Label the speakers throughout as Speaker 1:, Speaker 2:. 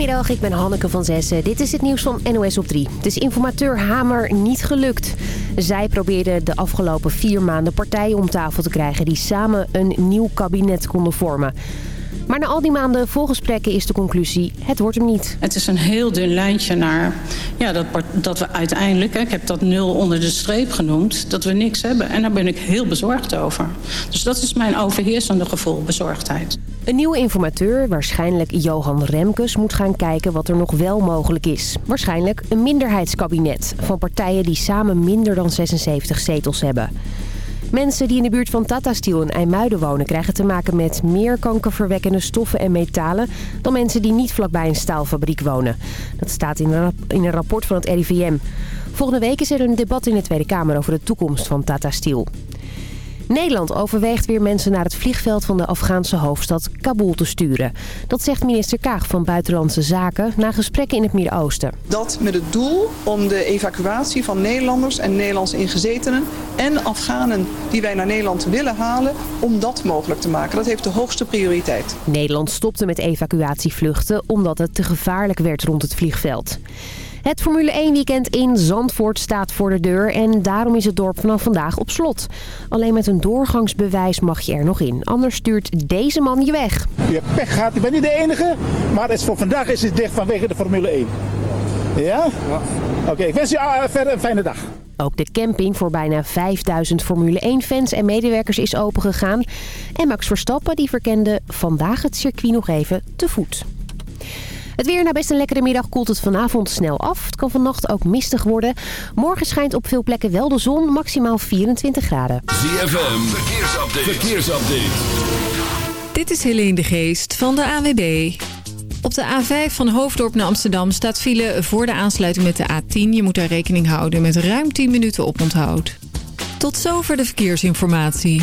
Speaker 1: Goedemiddag, ik ben Hanneke van Zessen. Dit is het nieuws van NOS op 3. Het is informateur Hamer niet gelukt. Zij probeerden de afgelopen vier maanden partijen om tafel te krijgen... die samen een nieuw kabinet konden vormen. Maar na al die maanden vol gesprekken is de conclusie, het wordt hem niet.
Speaker 2: Het is een heel dun lijntje naar ja, dat, dat we uiteindelijk, ik heb dat nul onder de streep genoemd, dat we niks hebben. En daar ben ik heel bezorgd over. Dus dat is mijn overheersende gevoel, bezorgdheid.
Speaker 1: Een nieuwe informateur, waarschijnlijk Johan Remkes, moet gaan kijken wat er nog wel mogelijk is. Waarschijnlijk een minderheidskabinet van partijen die samen minder dan 76 zetels hebben. Mensen die in de buurt van Tata Steel in IJmuiden wonen... krijgen te maken met meer kankerverwekkende stoffen en metalen... dan mensen die niet vlakbij een staalfabriek wonen. Dat staat in een rapport van het RIVM. Volgende week is er een debat in de Tweede Kamer over de toekomst van Tata Steel. Nederland overweegt weer mensen naar het vliegveld van de Afghaanse hoofdstad Kabul te sturen. Dat zegt minister Kaag van Buitenlandse Zaken na gesprekken in het Midden-Oosten.
Speaker 3: Dat met het doel om de evacuatie van Nederlanders en Nederlandse ingezetenen en Afghanen die wij naar Nederland willen halen, om dat mogelijk te maken. Dat heeft de hoogste prioriteit.
Speaker 1: Nederland stopte met evacuatievluchten omdat het te gevaarlijk werd rond het vliegveld. Het Formule 1 weekend in Zandvoort staat voor de deur en daarom is het dorp vanaf vandaag op slot. Alleen met een doorgangsbewijs mag je er nog in, anders stuurt deze man je weg.
Speaker 4: Je hebt pech gehad, ik ben niet de enige, maar is voor vandaag is het dicht vanwege de Formule 1. Ja? ja. Oké, ik wens je uh, verder een fijne dag.
Speaker 1: Ook de camping voor bijna 5000 Formule 1-fans en medewerkers is opengegaan. En Max Verstappen die verkende vandaag het circuit nog even te voet. Het weer, na best een lekkere middag, koelt het vanavond snel af. Het kan vannacht ook mistig worden. Morgen schijnt op veel plekken wel de zon, maximaal 24 graden.
Speaker 5: ZFM, verkeersupdate. verkeersupdate.
Speaker 6: Dit is Helene de Geest van de AWB. Op de A5 van Hoofddorp naar Amsterdam staat file voor de aansluiting met de A10. Je moet daar rekening houden met ruim 10 minuten oponthoud. Tot zover de verkeersinformatie.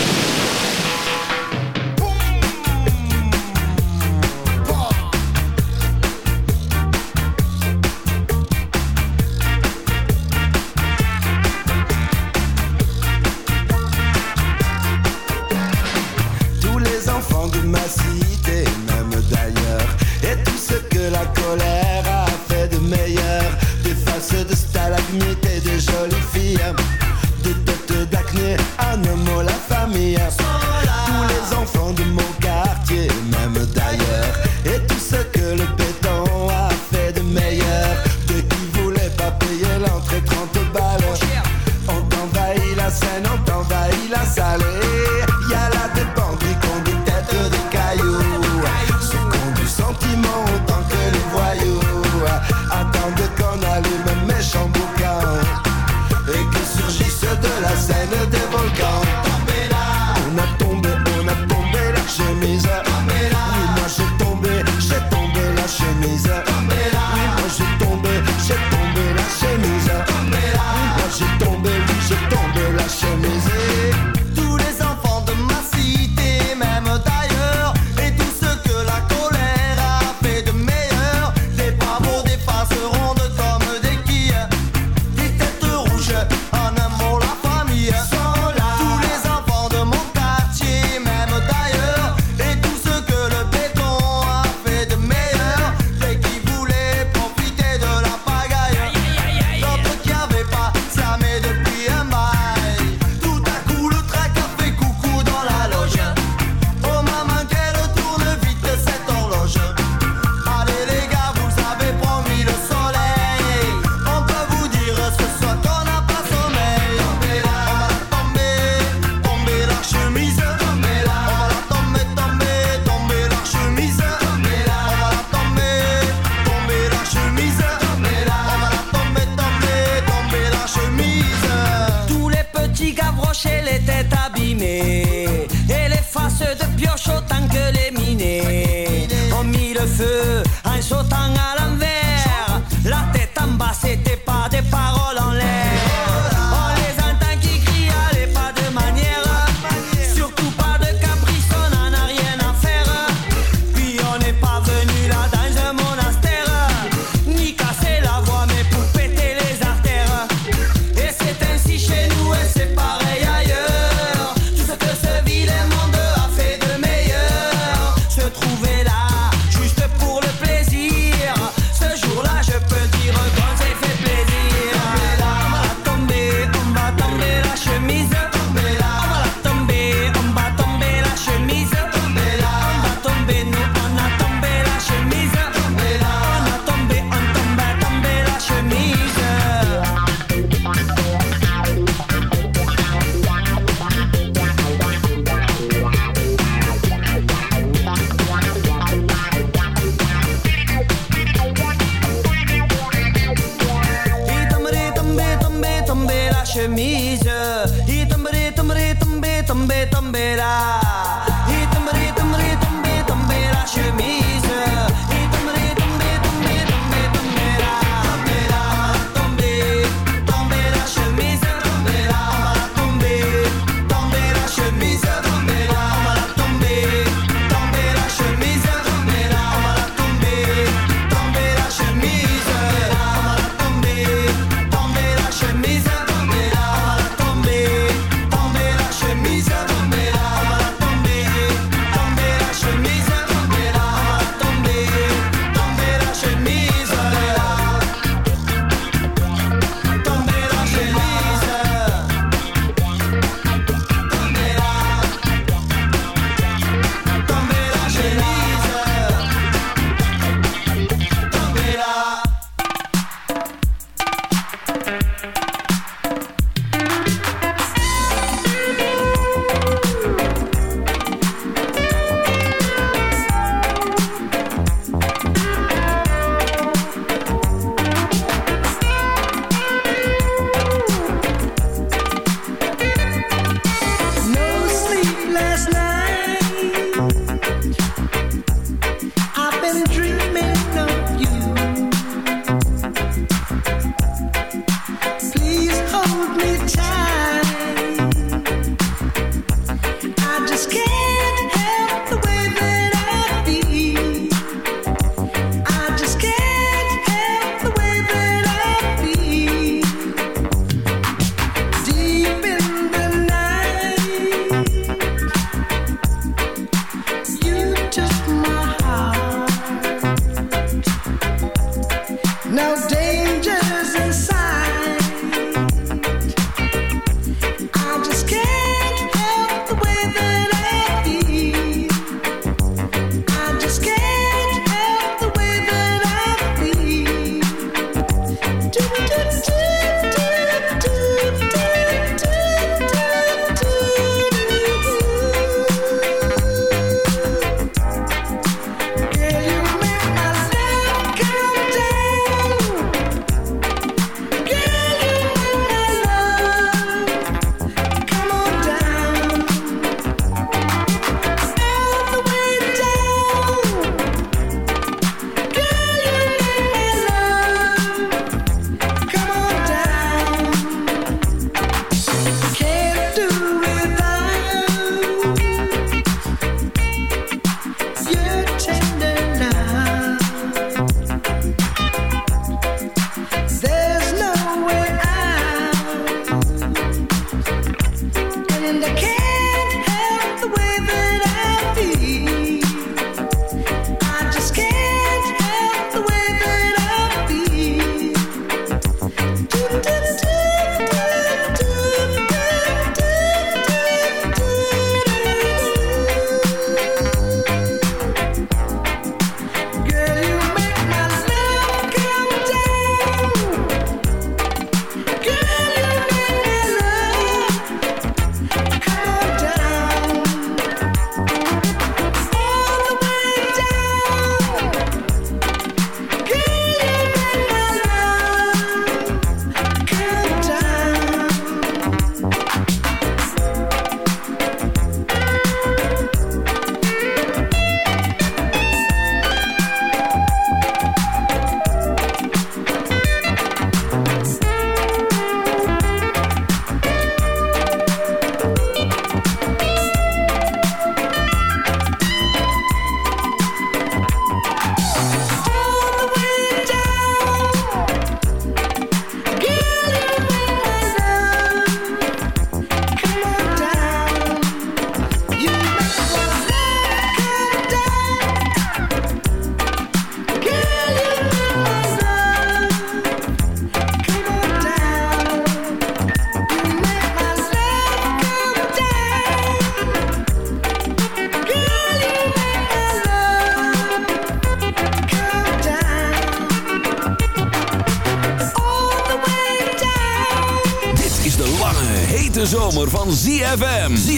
Speaker 7: Mis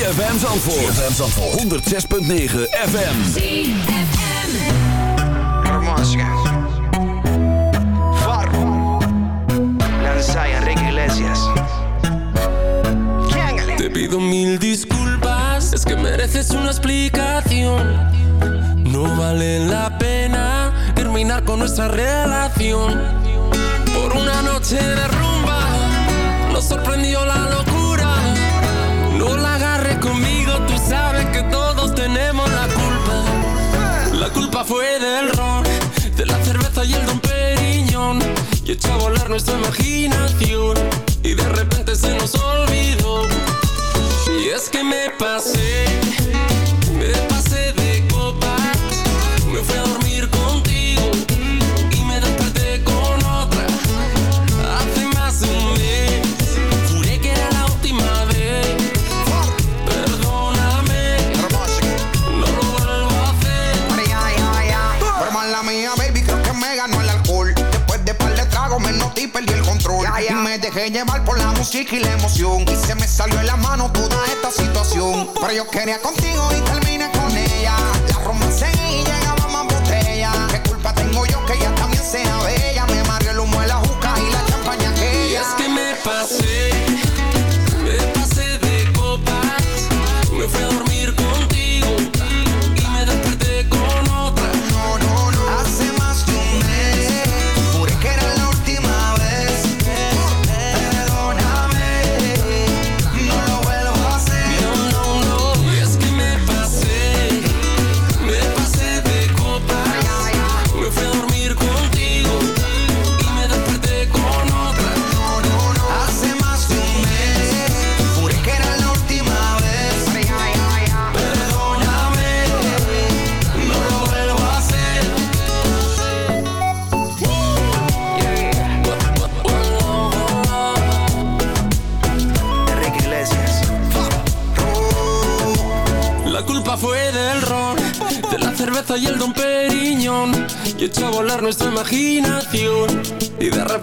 Speaker 5: ZFM. ZFM Zandvoort. ZFM Zandvoort. 106.9 FM.
Speaker 8: Música. Farro. Lanza Enrique Iglesias.
Speaker 9: Te pido mil disculpas, es que mereces una explicación. No vale la pena terminar con nuestra relación. Y echó a volar nuestra imaginación.
Speaker 10: Por la emoción. Y se me salió en la mano toda esta situación. Pero yo quería contigo y terminé con ella. La romancé y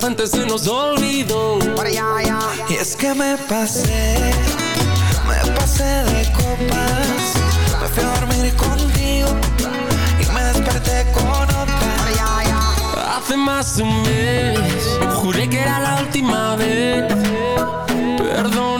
Speaker 9: repente se nos olvidó.
Speaker 10: Y es que me pasé, me pasé de copas. Me fui a dormir contigo y me desperté con otra.
Speaker 9: Hace más de un mes, juré que era la última vez. Perdóname,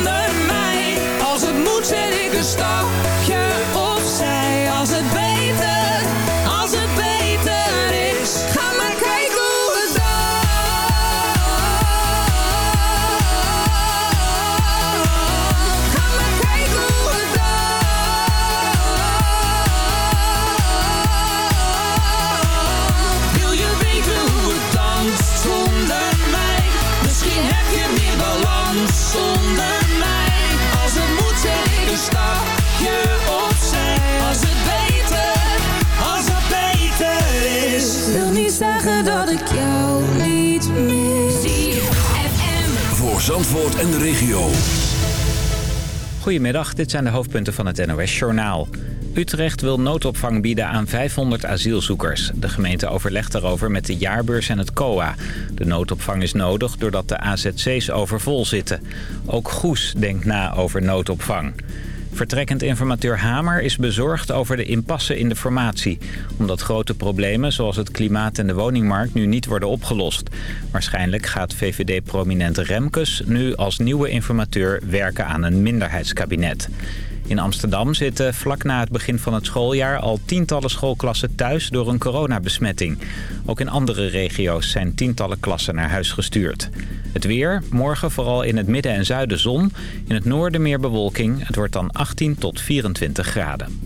Speaker 11: zet
Speaker 5: Zandvoort en de regio.
Speaker 12: Goedemiddag, dit zijn de hoofdpunten van het NOS-journaal. Utrecht wil noodopvang bieden aan 500 asielzoekers. De gemeente overlegt daarover met de jaarbeurs en het COA. De noodopvang is nodig doordat de AZC's overvol zitten. Ook Goes denkt na over noodopvang. Vertrekkend informateur Hamer is bezorgd over de impasse in de formatie. Omdat grote problemen zoals het klimaat en de woningmarkt nu niet worden opgelost. Waarschijnlijk gaat VVD-prominent Remkes nu als nieuwe informateur werken aan een minderheidskabinet. In Amsterdam zitten vlak na het begin van het schooljaar al tientallen schoolklassen thuis door een coronabesmetting. Ook in andere regio's zijn tientallen klassen naar huis gestuurd. Het weer, morgen vooral in het midden en zuiden zon. In het noorden meer bewolking. Het wordt dan 18 tot 24 graden.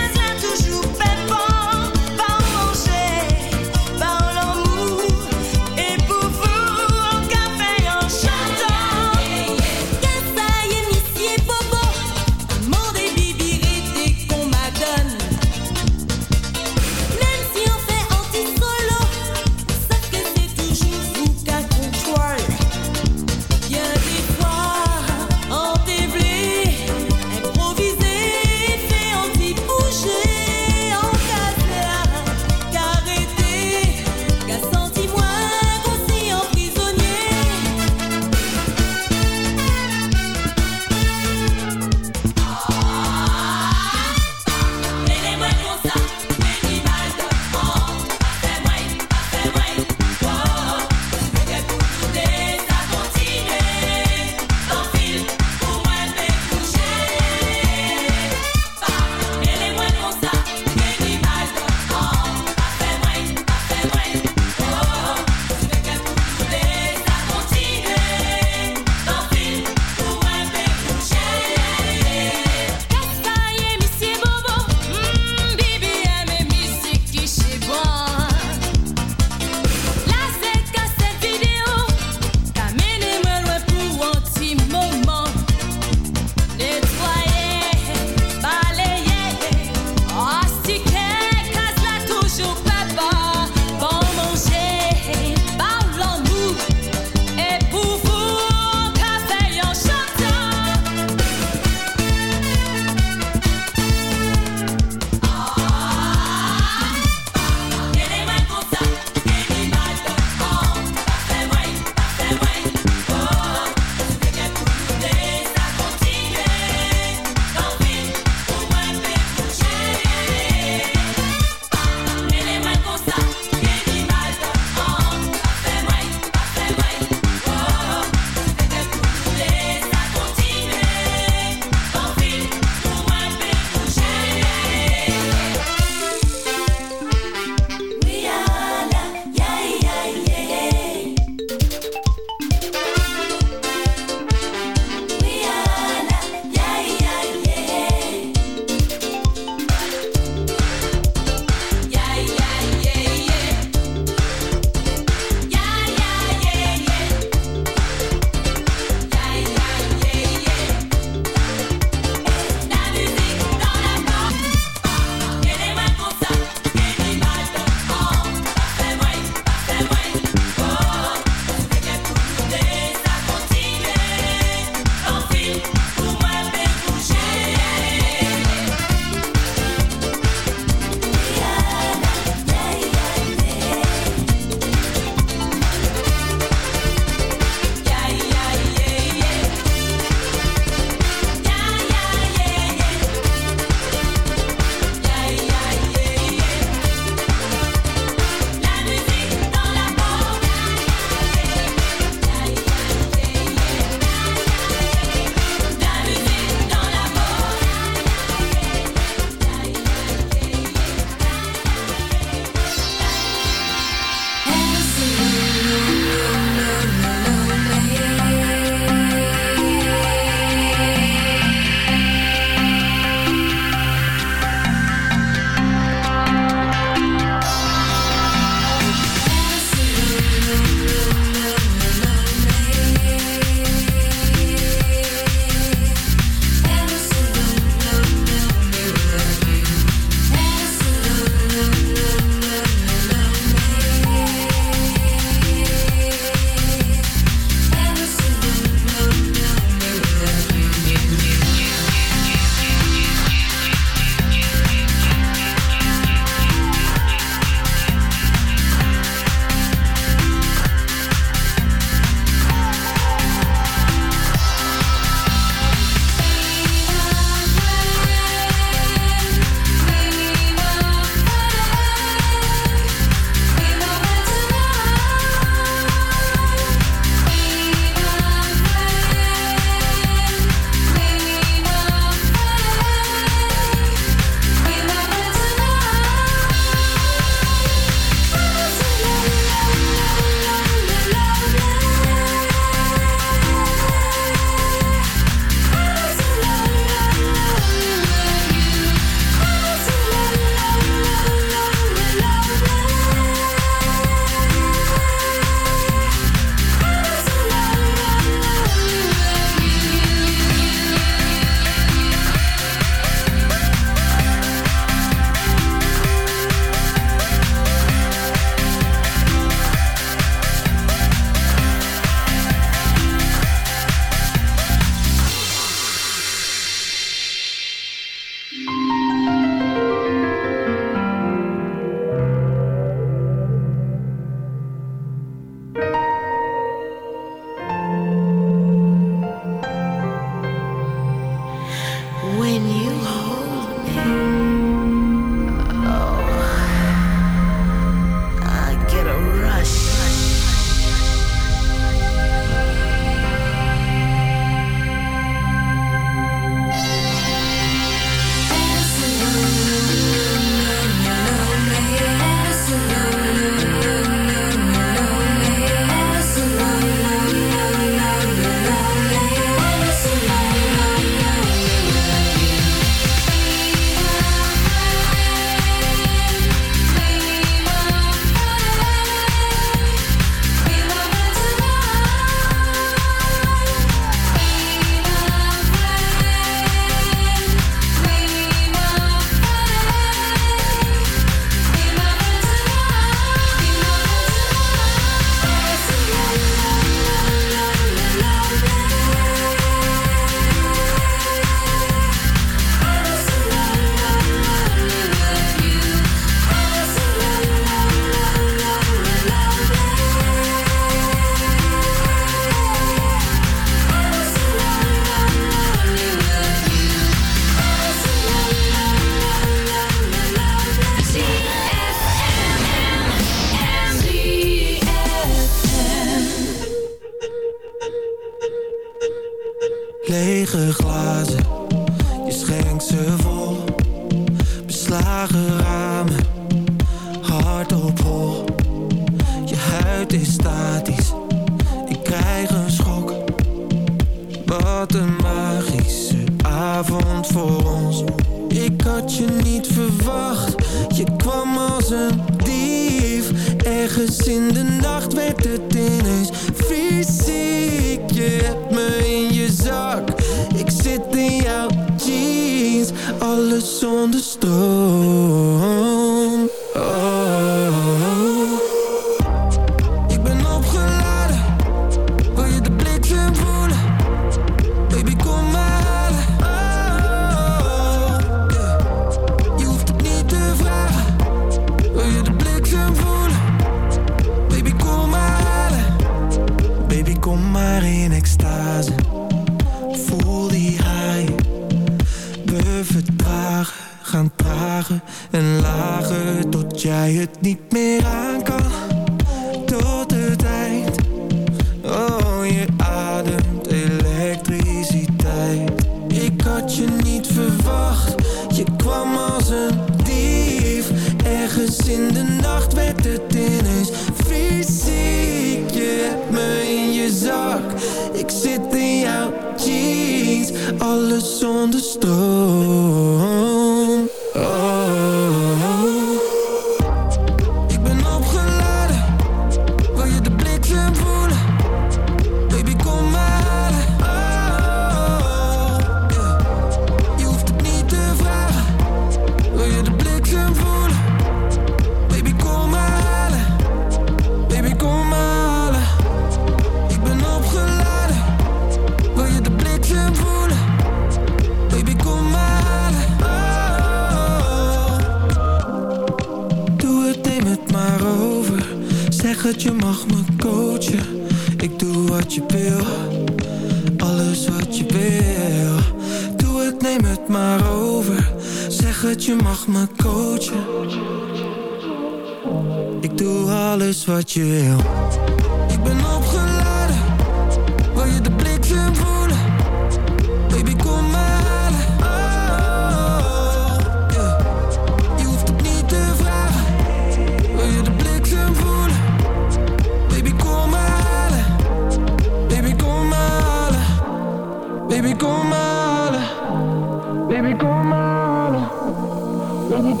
Speaker 13: Ladies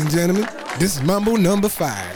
Speaker 13: and gentlemen, this is Mumble number five.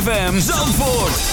Speaker 5: ZFM Zandvoort.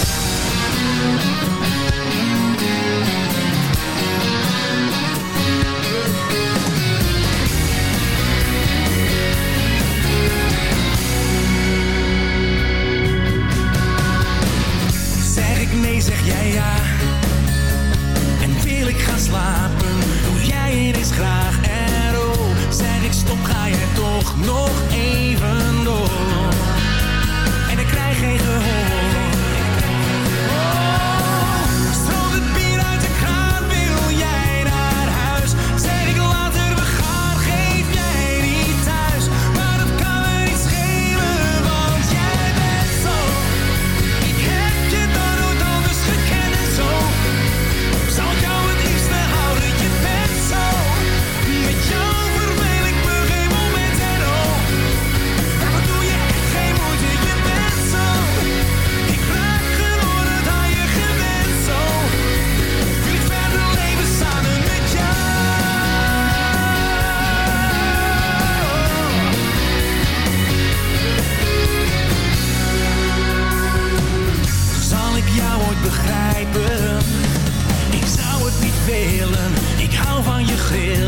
Speaker 14: geel.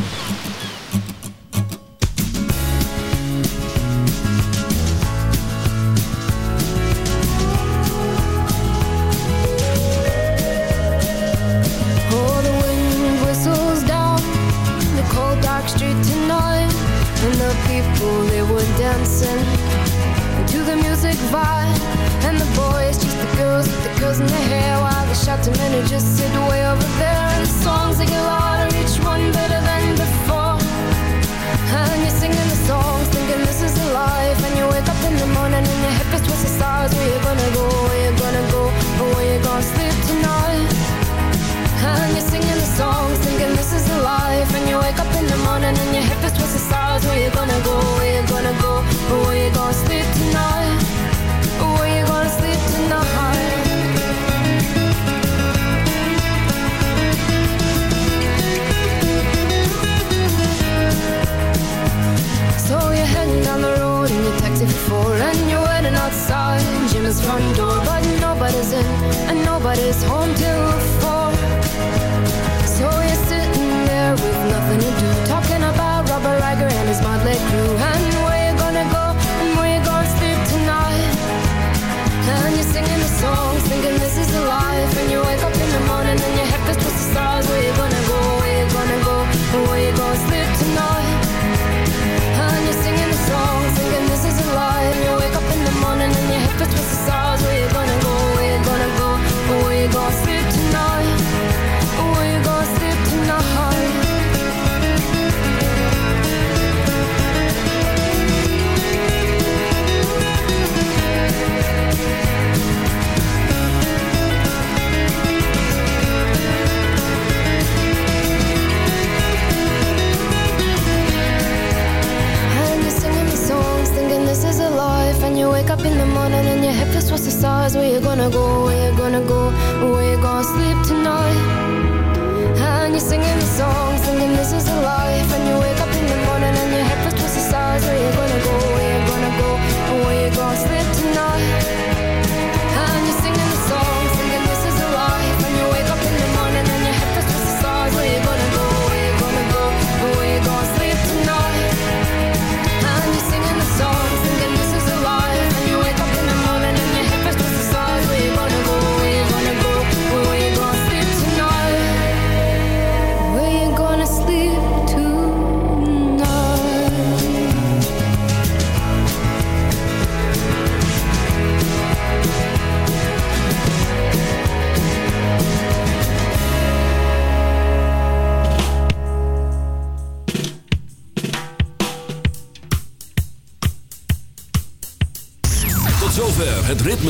Speaker 15: stars, where you gonna go, where you gonna go,